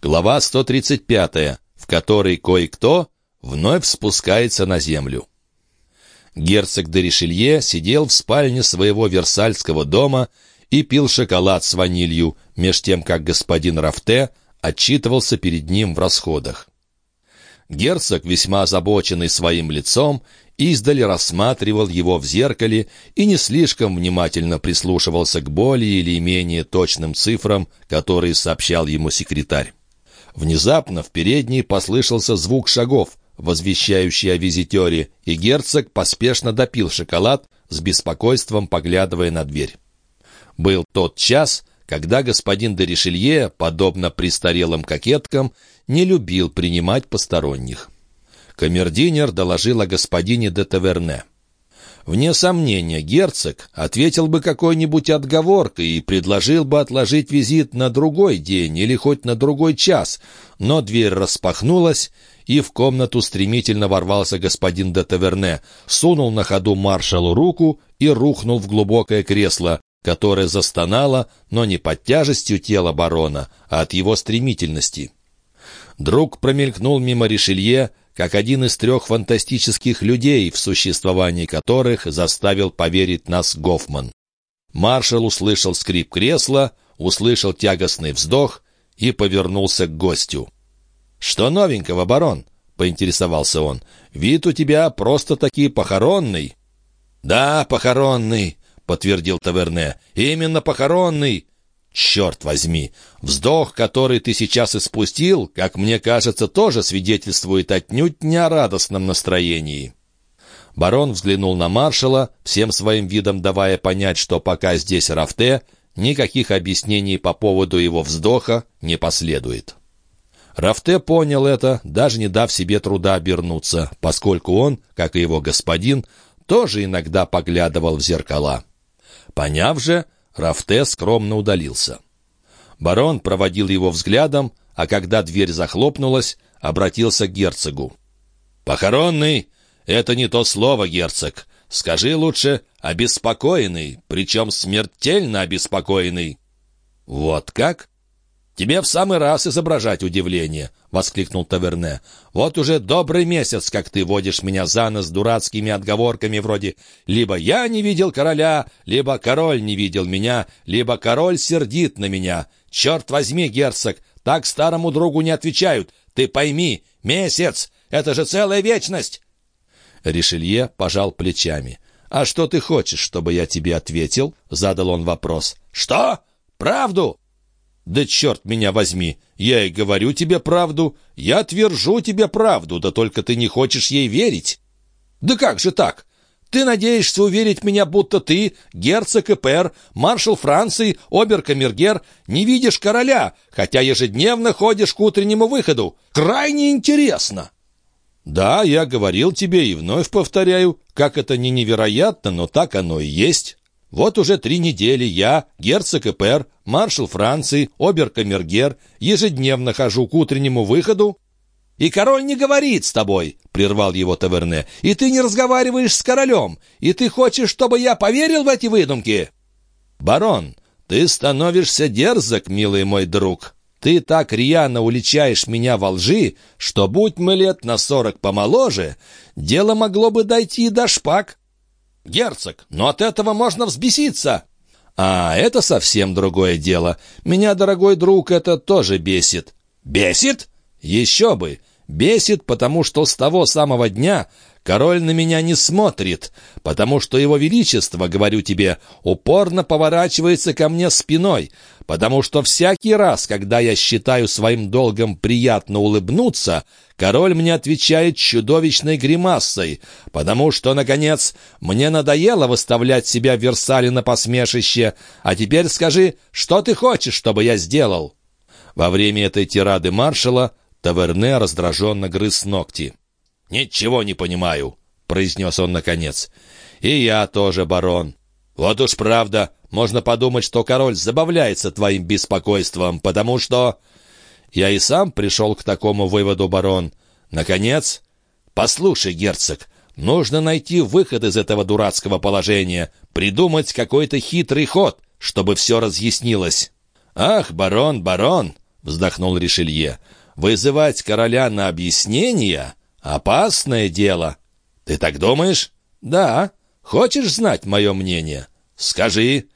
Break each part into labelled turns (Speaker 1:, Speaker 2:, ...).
Speaker 1: Глава 135, в которой кое-кто вновь спускается на землю. Герцог де Ришелье сидел в спальне своего Версальского дома и пил шоколад с ванилью, меж тем как господин Рафте отчитывался перед ним в расходах. Герцог, весьма озабоченный своим лицом, издали рассматривал его в зеркале и не слишком внимательно прислушивался к более или менее точным цифрам, которые сообщал ему секретарь. Внезапно в передней послышался звук шагов, возвещающий о визитере, и герцог поспешно допил шоколад, с беспокойством поглядывая на дверь. Был тот час, когда господин де Ришелье, подобно престарелым кокеткам, не любил принимать посторонних. Камердинер доложил о господине де Таверне. Вне сомнения, герцог ответил бы какой-нибудь отговоркой и предложил бы отложить визит на другой день или хоть на другой час, но дверь распахнулась, и в комнату стремительно ворвался господин де Таверне, сунул на ходу маршалу руку и рухнул в глубокое кресло, которое застонало, но не под тяжестью тела барона, а от его стремительности. Друг промелькнул мимо Ришелье, как один из трех фантастических людей, в существовании которых заставил поверить нас Гофман. Маршал услышал скрип кресла, услышал тягостный вздох и повернулся к гостю. «Что новенького, барон?» — поинтересовался он. «Вид у тебя просто-таки похоронный». «Да, похоронный», — подтвердил Таверне. «Именно похоронный. Черт возьми! Вздох, который ты сейчас испустил, как мне кажется, тоже свидетельствует отнюдь не о радостном настроении». Барон взглянул на маршала, всем своим видом давая понять, что пока здесь Рафте, никаких объяснений по поводу его вздоха не последует. Рафте понял это, даже не дав себе труда обернуться, поскольку он, как и его господин, тоже иногда поглядывал в зеркала. Поняв же, Рафте скромно удалился. Барон проводил его взглядом, а когда дверь захлопнулась, обратился к герцогу. «Похоронный — это не то слово, герцог. Скажи лучше «обеспокоенный», причем смертельно обеспокоенный». «Вот как?» «Тебе в самый раз изображать удивление», — воскликнул Таверне. «Вот уже добрый месяц, как ты водишь меня за нос дурацкими отговорками вроде «либо я не видел короля, либо король не видел меня, либо король сердит на меня». Черт возьми, герцог, так старому другу не отвечают. Ты пойми, месяц — это же целая вечность!» Ришелье пожал плечами. «А что ты хочешь, чтобы я тебе ответил?» — задал он вопрос. «Что? Правду?» «Да черт меня возьми! Я и говорю тебе правду, я твержу тебе правду, да только ты не хочешь ей верить!» «Да как же так? Ты надеешься уверить меня, будто ты, герцог и пэр, маршал Франции, обер-камергер, не видишь короля, хотя ежедневно ходишь к утреннему выходу. Крайне интересно!» «Да, я говорил тебе и вновь повторяю, как это не невероятно, но так оно и есть. Вот уже три недели я, герцог и пэр, маршал Франции, обер-камергер, ежедневно хожу к утреннему выходу. «И король не говорит с тобой», — прервал его Таверне, «и ты не разговариваешь с королем, и ты хочешь, чтобы я поверил в эти выдумки?» «Барон, ты становишься дерзок, милый мой друг. Ты так рьяно уличаешь меня во лжи, что, будь мы лет на сорок помоложе, дело могло бы дойти до шпаг». «Герцог, но от этого можно взбеситься!» «А, это совсем другое дело. Меня, дорогой друг, это тоже бесит». «Бесит?» «Еще бы! Бесит, потому что с того самого дня король на меня не смотрит, потому что его величество, говорю тебе, упорно поворачивается ко мне спиной, потому что всякий раз, когда я считаю своим долгом приятно улыбнуться, король мне отвечает чудовищной гримасой, потому что, наконец, мне надоело выставлять себя в Версале на посмешище, а теперь скажи, что ты хочешь, чтобы я сделал?» Во время этой тирады маршала Таверне раздраженно грыз ногти. «Ничего не понимаю», — произнес он наконец. «И я тоже, барон. Вот уж правда, можно подумать, что король забавляется твоим беспокойством, потому что...» «Я и сам пришел к такому выводу, барон. Наконец...» «Послушай, герцог, нужно найти выход из этого дурацкого положения, придумать какой-то хитрый ход, чтобы все разъяснилось». «Ах, барон, барон!» — вздохнул Ришелье. «Вызывать короля на объяснение — опасное дело. Ты так думаешь?» «Да. Хочешь знать мое мнение?» «Скажи».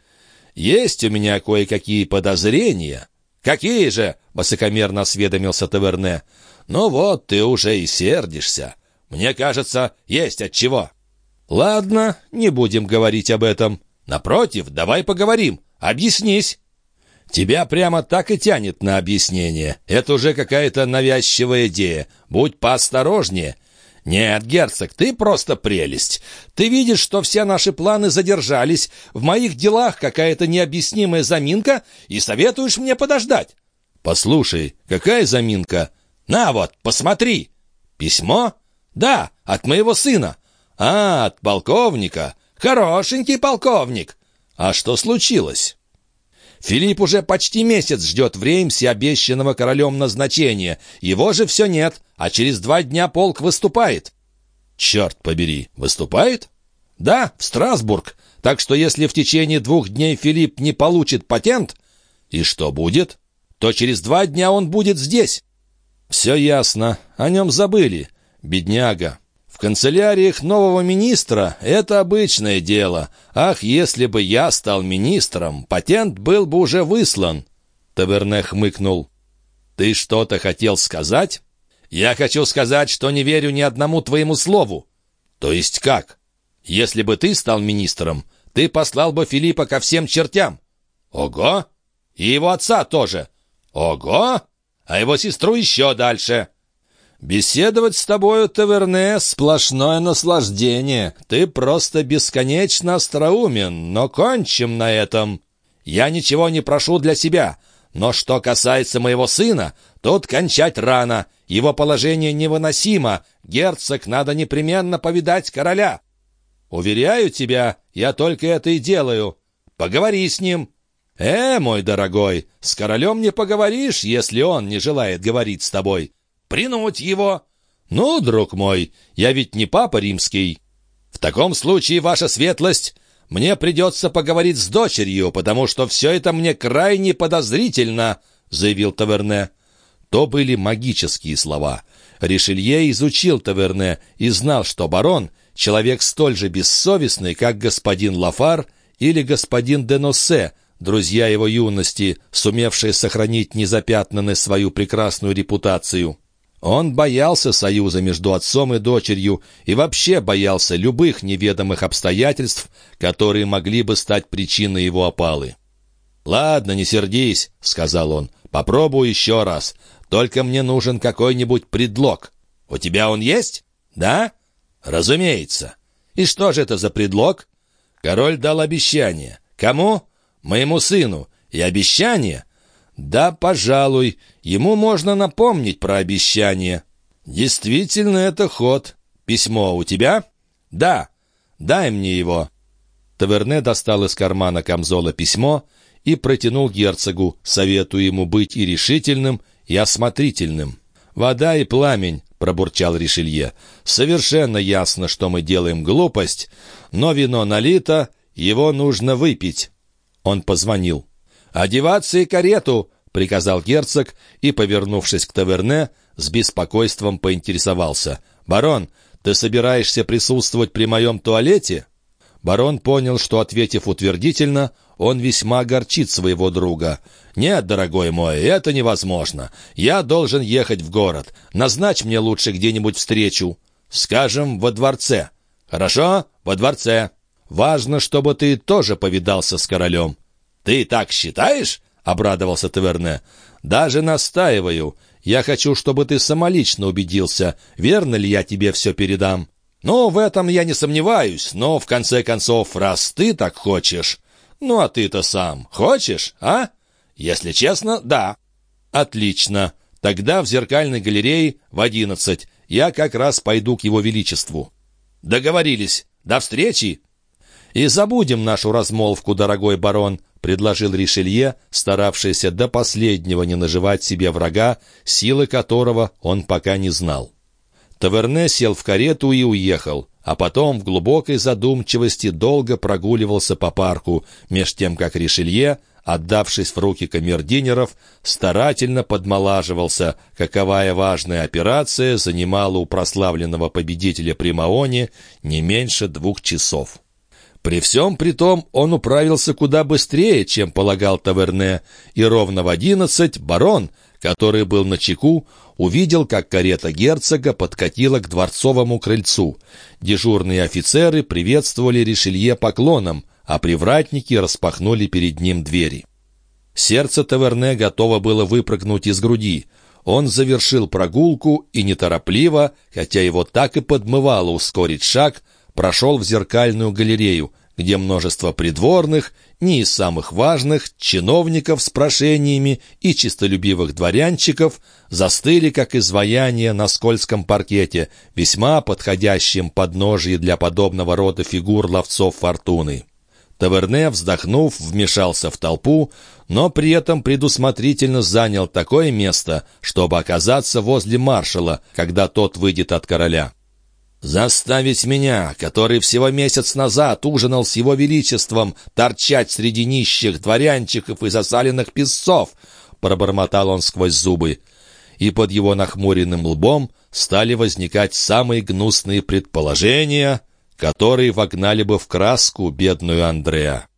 Speaker 1: «Есть у меня кое-какие подозрения». «Какие же?» — высокомерно осведомился Таверне. «Ну вот, ты уже и сердишься. Мне кажется, есть от чего». «Ладно, не будем говорить об этом. Напротив, давай поговорим. Объяснись». «Тебя прямо так и тянет на объяснение. Это уже какая-то навязчивая идея. Будь поосторожнее. «Нет, герцог, ты просто прелесть. Ты видишь, что все наши планы задержались, в моих делах какая-то необъяснимая заминка, и советуешь мне подождать». «Послушай, какая заминка?» «На вот, посмотри». «Письмо?» «Да, от моего сына». «А, от полковника. Хорошенький полковник». «А что случилось?» Филипп уже почти месяц ждет в Реймсе обещанного королем назначения. Его же все нет, а через два дня полк выступает». «Черт побери, выступает?» «Да, в Страсбург. Так что если в течение двух дней Филипп не получит патент, и что будет, то через два дня он будет здесь». «Все ясно. О нем забыли. Бедняга канцеляриях нового министра это обычное дело. Ах, если бы я стал министром, патент был бы уже выслан!» Таверне хмыкнул. «Ты что-то хотел сказать?» «Я хочу сказать, что не верю ни одному твоему слову». «То есть как? Если бы ты стал министром, ты послал бы Филиппа ко всем чертям». «Ого! И его отца тоже». «Ого! А его сестру еще дальше». «Беседовать с тобою, Таверне, сплошное наслаждение. Ты просто бесконечно остроумен, но кончим на этом. Я ничего не прошу для себя, но что касается моего сына, тут кончать рано. Его положение невыносимо. Герцог надо непременно повидать короля. Уверяю тебя, я только это и делаю. Поговори с ним». «Э, мой дорогой, с королем не поговоришь, если он не желает говорить с тобой» принуть его. Ну, друг мой, я ведь не папа римский. В таком случае, ваша светлость, мне придется поговорить с дочерью, потому что все это мне крайне подозрительно, заявил Таверне. То были магические слова. Ришелье изучил Таверне и знал, что барон — человек столь же бессовестный, как господин Лафар или господин Деноссе, друзья его юности, сумевшие сохранить незапятнанной свою прекрасную репутацию. Он боялся союза между отцом и дочерью и вообще боялся любых неведомых обстоятельств, которые могли бы стать причиной его опалы. «Ладно, не сердись», — сказал он, — «попробую еще раз. Только мне нужен какой-нибудь предлог. У тебя он есть? Да? Разумеется. И что же это за предлог? Король дал обещание. Кому? Моему сыну. И обещание «Да, пожалуй, ему можно напомнить про обещание». «Действительно, это ход. Письмо у тебя?» «Да. Дай мне его». Таверне достал из кармана камзола письмо и протянул герцогу, советуя ему быть и решительным, и осмотрительным. «Вода и пламень», — пробурчал Ришелье. «Совершенно ясно, что мы делаем глупость, но вино налито, его нужно выпить». Он позвонил. «Одеваться и карету!» — приказал герцог и, повернувшись к таверне, с беспокойством поинтересовался. «Барон, ты собираешься присутствовать при моем туалете?» Барон понял, что, ответив утвердительно, он весьма огорчит своего друга. «Нет, дорогой мой, это невозможно. Я должен ехать в город. Назначь мне лучше где-нибудь встречу. Скажем, во дворце. Хорошо? Во дворце. Важно, чтобы ты тоже повидался с королем. «Ты так считаешь?» — обрадовался Таверне. «Даже настаиваю. Я хочу, чтобы ты самолично убедился, верно ли я тебе все передам». «Ну, в этом я не сомневаюсь, но, в конце концов, раз ты так хочешь...» «Ну, а ты-то сам хочешь, а?» «Если честно, да». «Отлично. Тогда в зеркальной галерее в одиннадцать. Я как раз пойду к его величеству». «Договорились. До встречи!» «И забудем нашу размолвку, дорогой барон», — предложил Ришелье, старавшийся до последнего не наживать себе врага, силы которого он пока не знал. Таверне сел в карету и уехал, а потом в глубокой задумчивости долго прогуливался по парку, меж тем как Ришелье отдавшись в руки камердинеров, старательно подмолаживался, каковая важная операция занимала у прославленного победителя при Маоне не меньше двух часов. При всем при том он управился куда быстрее, чем полагал Таверне, и ровно в одиннадцать барон, который был на чеку, увидел, как карета герцога подкатила к дворцовому крыльцу. Дежурные офицеры приветствовали Ришелье поклоном, а привратники распахнули перед ним двери. Сердце Таверне готово было выпрыгнуть из груди. Он завершил прогулку и неторопливо, хотя его так и подмывало ускорить шаг, прошел в зеркальную галерею, где множество придворных, не из самых важных, чиновников с прошениями и чистолюбивых дворянчиков застыли, как изваяния на скользком паркете, весьма подходящим подножье для подобного рода фигур ловцов фортуны. Таверне, вздохнув, вмешался в толпу, но при этом предусмотрительно занял такое место, чтобы оказаться возле маршала, когда тот выйдет от короля. «Заставить меня, который всего месяц назад ужинал с его величеством, торчать среди нищих дворянчиков и засаленных песцов!» — пробормотал он сквозь зубы. И под его нахмуренным лбом стали возникать самые гнусные предположения, которые вогнали бы в краску бедную Андреа.